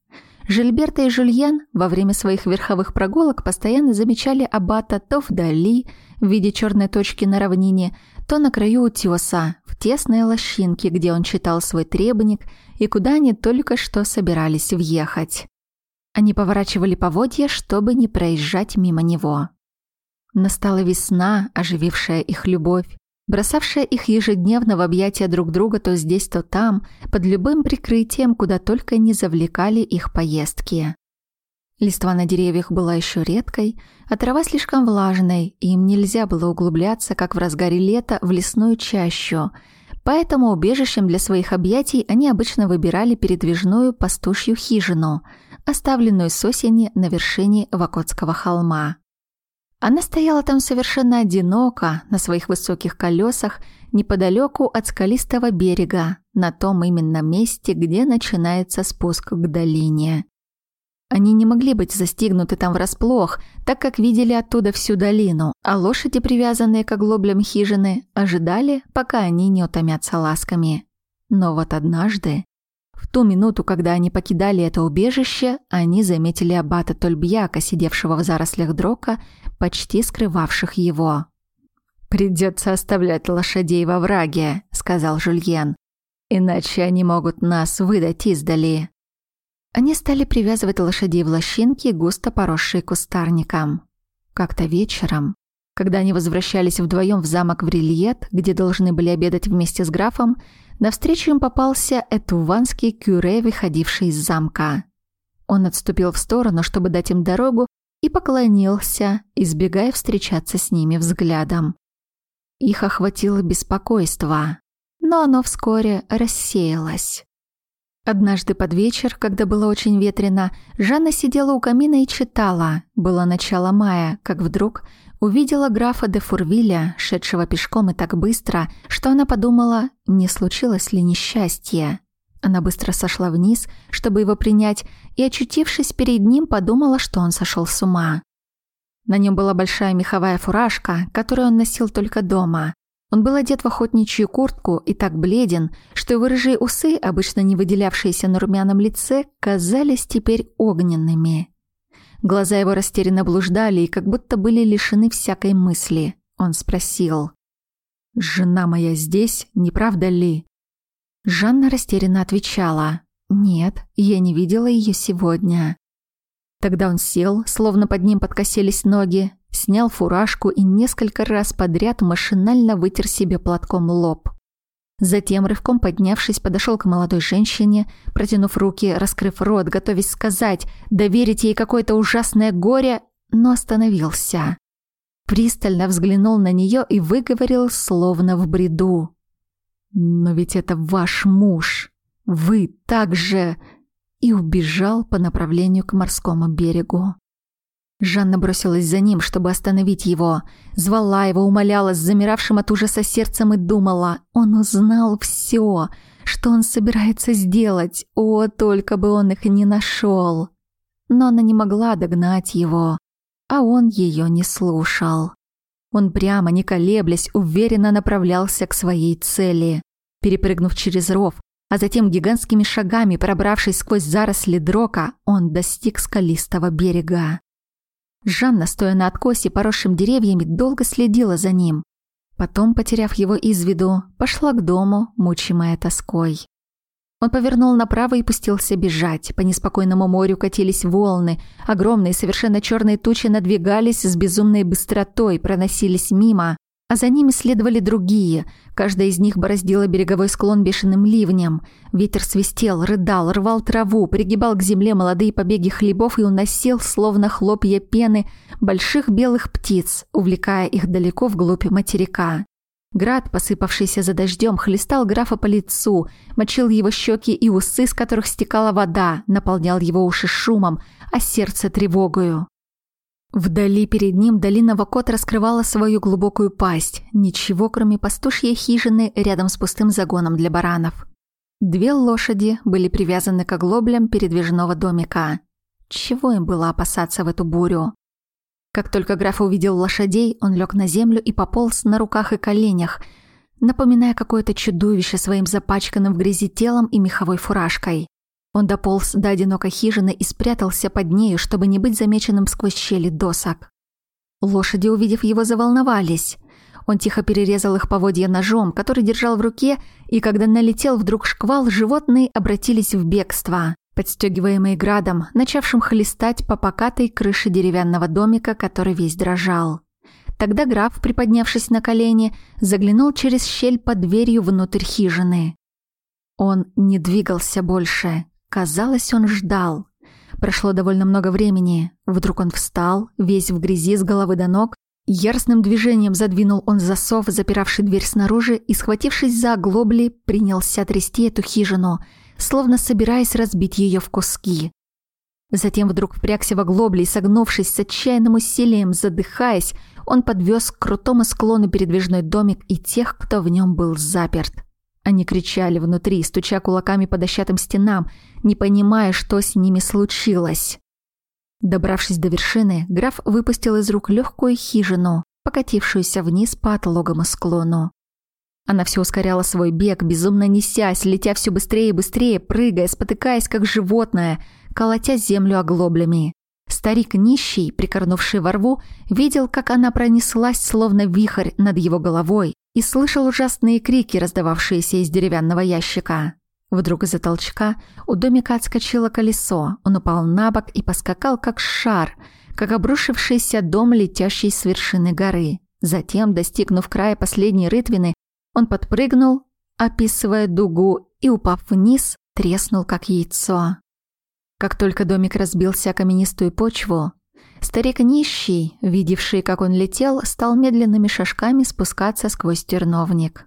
Жильберта и Жульен во время своих верховых прогулок постоянно замечали аббата то вдали, в виде черной точки на равнине, то на краю утеса, в тесной лощинке, где он читал свой требник и куда они только что собирались въехать. Они поворачивали поводья, чтобы не проезжать мимо него. Настала весна, оживившая их любовь, бросавшая их ежедневно в объятия друг друга то здесь, то там, под любым прикрытием, куда только не завлекали их поездки. Листва на деревьях была еще редкой, а трава слишком влажной, и им нельзя было углубляться, как в разгаре лета, в лесную чащу, поэтому убежищем для своих объятий они обычно выбирали передвижную пастушью хижину, оставленную с осени на вершине Вакотского холма. Она стояла там совершенно одиноко, на своих высоких колесах, неподалеку от скалистого берега, на том именно месте, где начинается спуск к долине. Они не могли быть застигнуты там врасплох, так как видели оттуда всю долину, а лошади, привязанные к оглоблям хижины, ожидали, пока они не утомятся ласками. Но вот однажды в ту минуту, когда они покидали это убежище, они заметили аббата Тольбьяка, сидевшего в зарослях дрока, почти скрывавших его. «Придется оставлять лошадей во враге», — сказал Жульен. «Иначе они могут нас выдать издали». Они стали привязывать лошадей в лощинки, густо поросшие кустарником. Как-то вечером, когда они возвращались вдвоем в замок в Рильет, где должны были обедать вместе с графом, Навстречу им попался этуванский кюре, выходивший из замка. Он отступил в сторону, чтобы дать им дорогу, и поклонился, избегая встречаться с ними взглядом. Их охватило беспокойство, но оно вскоре рассеялось. Однажды под вечер, когда было очень ветрено, Жанна сидела у камина и читала. Было начало мая, как вдруг увидела графа де Фурвиля, шедшего пешком и так быстро, что она подумала, не случилось ли несчастье. Она быстро сошла вниз, чтобы его принять, и, очутившись перед ним, подумала, что он сошел с ума. На нем была большая меховая фуражка, которую он носил только дома. Он был одет в охотничью куртку и так бледен, что его рыжие усы, обычно не выделявшиеся на румяном лице, казались теперь огненными. Глаза его растерянно блуждали и как будто были лишены всякой мысли. Он спросил. «Жена моя здесь, не правда ли?» Жанна растерянно отвечала. «Нет, я не видела ее сегодня». Тогда он сел, словно под ним подкосились ноги, снял фуражку и несколько раз подряд машинально вытер себе платком лоб. Затем, рывком поднявшись, подошел к молодой женщине, протянув руки, раскрыв рот, готовясь сказать, доверить ей какое-то ужасное горе, но остановился. Пристально взглянул на нее и выговорил, словно в бреду. «Но ведь это ваш муж! Вы так же...» и убежал по направлению к морскому берегу. Жанна бросилась за ним, чтобы остановить его. Звала его, умоляла с замиравшим от ужаса сердцем и думала. Он узнал все, что он собирается сделать. О, только бы он их не нашел. Но она не могла догнать его, а он ее не слушал. Он прямо, не колеблясь, уверенно направлялся к своей цели. Перепрыгнув через ров, а затем гигантскими шагами, пробравшись сквозь заросли дрока, он достиг скалистого берега. Жанна, стоя на откосе, поросшим деревьями, долго следила за ним. Потом, потеряв его из виду, пошла к дому, мучимая тоской. Он повернул направо и пустился бежать. По неспокойному морю катились волны. Огромные, совершенно черные тучи надвигались с безумной быстротой, проносились мимо а за ними следовали другие. Каждая из них бороздила береговой склон бешеным ливнем. Ветер свистел, рыдал, рвал траву, пригибал к земле молодые побеги хлебов и уносил, словно хлопья пены, больших белых птиц, увлекая их далеко вглубь материка. Град, посыпавшийся за дождем, хлестал графа по лицу, мочил его щеки и усы, с которых стекала вода, наполнял его уши шумом, а сердце тревогою. Вдали перед ним долина Вакот раскрывала свою глубокую пасть. Ничего, кроме пастушьей хижины рядом с пустым загоном для баранов. Две лошади были привязаны к оглоблям передвижного домика. Чего им было опасаться в эту бурю? Как только граф увидел лошадей, он лег на землю и пополз на руках и коленях, напоминая какое-то чудовище своим запачканным в грязи телом и меховой фуражкой. Он дополз до одинокой хижины и спрятался под нею, чтобы не быть замеченным сквозь щели досок. Лошади, увидев его, заволновались. Он тихо перерезал их поводья ножом, который держал в руке, и когда налетел вдруг шквал, животные обратились в бегство, подстегиваемые градом, начавшим хлестать по покатой крыше деревянного домика, который весь дрожал. Тогда граф, приподнявшись на колени, заглянул через щель под дверью внутрь хижины. Он не двигался больше. Казалось, он ждал. Прошло довольно много времени. Вдруг он встал, весь в грязи с головы до ног. Яростным движением задвинул он засов, запиравший дверь снаружи, и, схватившись за оглобли, принялся трясти эту хижину, словно собираясь разбить ее в куски. Затем вдруг впрягся в оглобли и, согнувшись с отчаянным усилием, задыхаясь, он подвез к крутому склону передвижной домик и тех, кто в нем был заперт. Они кричали внутри, стуча кулаками по дощатым стенам, не понимая, что с ними случилось. Добравшись до вершины, граф выпустил из рук легкую хижину, покатившуюся вниз по отлогому склону. Она все ускоряла свой бег, безумно несясь, летя все быстрее и быстрее, прыгая, спотыкаясь, как животное, колотя землю оглоблями. Старик нищий, прикорнувший во рву, видел, как она пронеслась, словно вихрь над его головой, и слышал ужасные крики, раздававшиеся из деревянного ящика. Вдруг из-за толчка у домика отскочило колесо, он упал на бок и поскакал, как шар, как обрушившийся дом, летящий с вершины горы. Затем, достигнув края последней рытвины, он подпрыгнул, описывая дугу, и, упав вниз, треснул, как яйцо. Как только домик разбился о каменистую почву, Старик нищий, видевший, как он летел, стал медленными шажками спускаться сквозь терновник.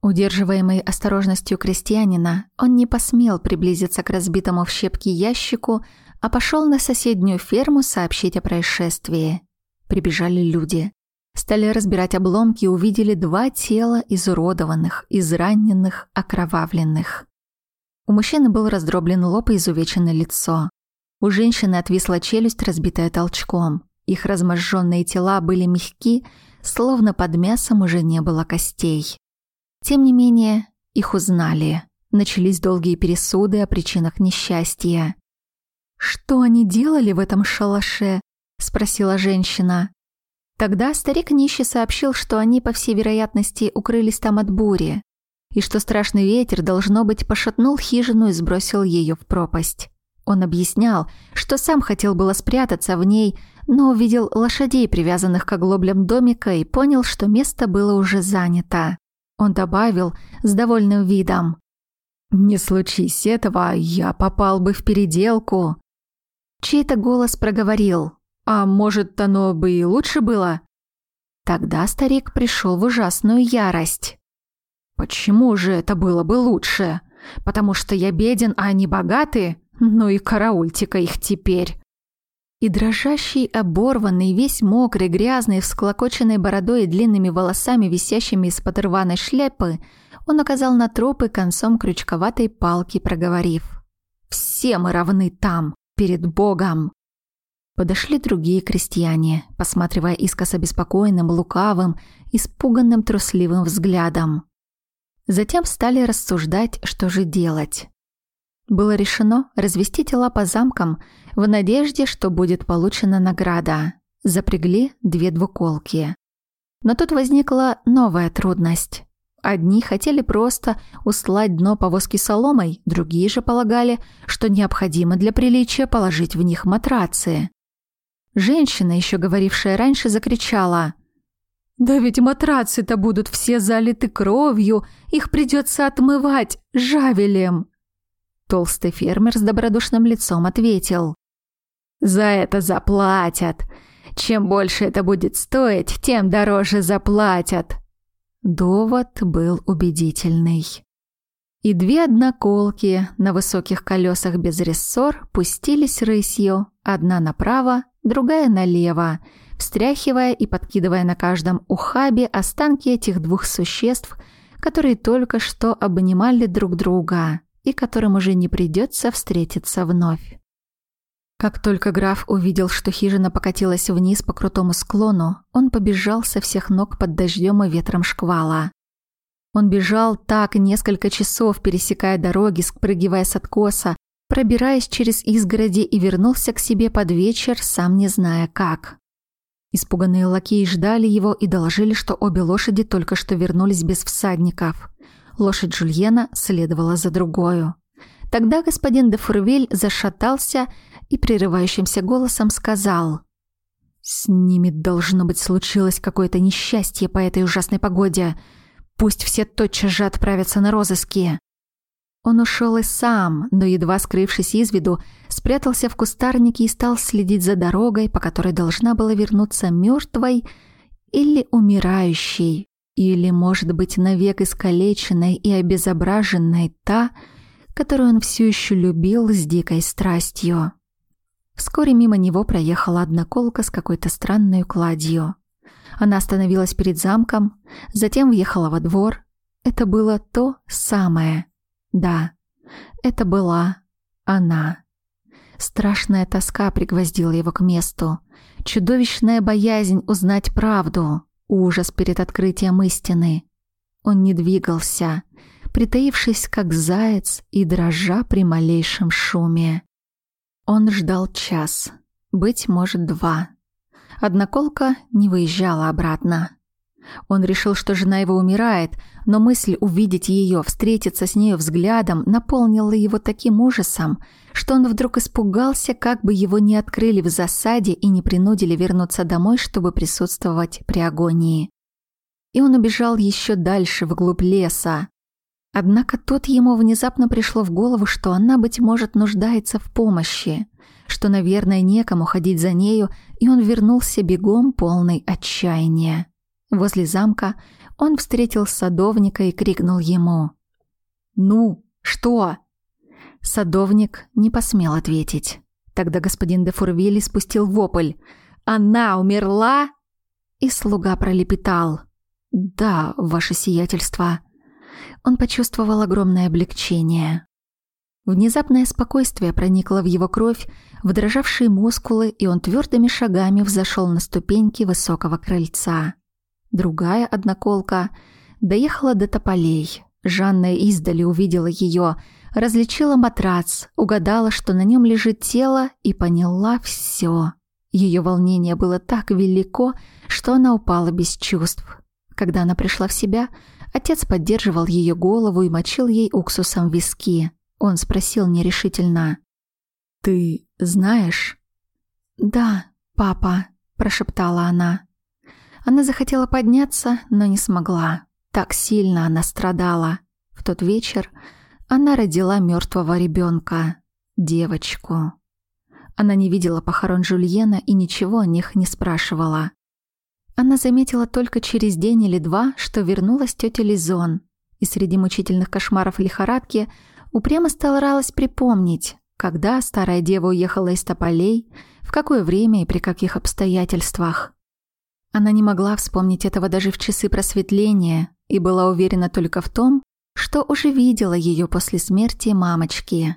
Удерживаемый осторожностью крестьянина, он не посмел приблизиться к разбитому в щепки ящику, а пошел на соседнюю ферму сообщить о происшествии. Прибежали люди. Стали разбирать обломки и увидели два тела изуродованных, израненных, окровавленных. У мужчины был раздроблен лоб и изувечено лицо. У женщины отвисла челюсть, разбитая толчком. Их разможженные тела были мягки, словно под мясом уже не было костей. Тем не менее, их узнали. Начались долгие пересуды о причинах несчастья. «Что они делали в этом шалаше?» – спросила женщина. Тогда старик нищий сообщил, что они, по всей вероятности, укрылись там от бури, и что страшный ветер, должно быть, пошатнул хижину и сбросил ее в пропасть. Он объяснял, что сам хотел было спрятаться в ней, но увидел лошадей, привязанных к оглоблям домика, и понял, что место было уже занято. Он добавил с довольным видом. «Не случись этого, я попал бы в переделку». Чей-то голос проговорил. «А может, оно бы и лучше было?» Тогда старик пришел в ужасную ярость. «Почему же это было бы лучше? Потому что я беден, а они богаты? Ну и караульте-ка их теперь. И дрожащий, оборванный, весь мокрый, грязный, всклокоченной бородой и длинными волосами, висящими из-под рваной шляпы, он указал на тропы концом крючковатой палки, проговорив. «Все мы равны там, перед Богом!» Подошли другие крестьяне, посматривая искоса беспокойным, лукавым, испуганным, трусливым взглядом. Затем стали рассуждать, что же делать. Было решено развести тела по замкам в надежде, что будет получена награда. Запрягли две двуколки. Но тут возникла новая трудность. Одни хотели просто устлать дно повозки соломой, другие же полагали, что необходимо для приличия положить в них матрацы. Женщина, еще говорившая раньше, закричала. «Да ведь матрацы-то будут все залиты кровью, их придется отмывать жавелем!» Толстый фермер с добродушным лицом ответил. «За это заплатят. Чем больше это будет стоить, тем дороже заплатят». Довод был убедительный. И две одноколки на высоких колесах без рессор пустились рысью, одна направо, другая налево, встряхивая и подкидывая на каждом ухабе останки этих двух существ, которые только что обнимали друг друга и которым уже не придется встретиться вновь. Как только граф увидел, что хижина покатилась вниз по крутому склону, он побежал со всех ног под дождем и ветром шквала. Он бежал так несколько часов, пересекая дороги, спрыгивая с откоса, пробираясь через изгороди и вернулся к себе под вечер, сам не зная как. Испуганные лакеи ждали его и доложили, что обе лошади только что вернулись без всадников. Лошадь Жульена следовала за другую. Тогда господин де Фурвель зашатался и прерывающимся голосом сказал «С ними, должно быть, случилось какое-то несчастье по этой ужасной погоде. Пусть все тотчас же отправятся на розыски». Он ушел и сам, но, едва скрывшись из виду, спрятался в кустарнике и стал следить за дорогой, по которой должна была вернуться мертвой или умирающей, или, может быть, навек искалеченной и обезображенной та, которую он все еще любил с дикой страстью. Вскоре мимо него проехала одна колка с какой-то странной кладью. Она остановилась перед замком, затем въехала во двор. Это было то самое. Да, это была она. Страшная тоска пригвоздила его к месту. Чудовищная боязнь узнать правду. Ужас перед открытием истины. Он не двигался, притаившись как заяц и дрожа при малейшем шуме. Он ждал час, быть может, два. Одноколка не выезжала обратно. Он решил, что жена его умирает, но мысль увидеть ее, встретиться с нею взглядом, наполнила его таким ужасом, что он вдруг испугался, как бы его не открыли в засаде и не принудили вернуться домой, чтобы присутствовать при агонии. И он убежал еще дальше, вглубь леса. Однако тут ему внезапно пришло в голову, что она, быть может, нуждается в помощи, что, наверное, некому ходить за нею, и он вернулся бегом полный отчаяния. Возле замка он встретил садовника и крикнул ему. «Ну, что?» Садовник не посмел ответить. Тогда господин де Фурвилли спустил вопль. «Она умерла?» И слуга пролепетал. «Да, ваше сиятельство». Он почувствовал огромное облегчение. Внезапное спокойствие проникло в его кровь, в дрожавшие мускулы, и он твердыми шагами взошел на ступеньки высокого крыльца. Другая одноколка доехала до тополей. Жанна издали увидела ее, различила матрац, угадала, что на нем лежит тело, и поняла все. Ее волнение было так велико, что она упала без чувств. Когда она пришла в себя, отец поддерживал ее голову и мочил ей уксусом виски. Он спросил нерешительно. «Ты знаешь?» «Да, папа», – прошептала она. Она захотела подняться, но не смогла. Так сильно она страдала. В тот вечер она родила мертвого ребенка, девочку. Она не видела похорон Жульена и ничего о них не спрашивала. Она заметила только через день или два, что вернулась тетя Лизон, и среди мучительных кошмаров лихорадки упрямо старалась припомнить, когда старая дева уехала из тополей, в какое время и при каких обстоятельствах. Она не могла вспомнить этого даже в часы просветления и была уверена только в том, что уже видела ее после смерти мамочки.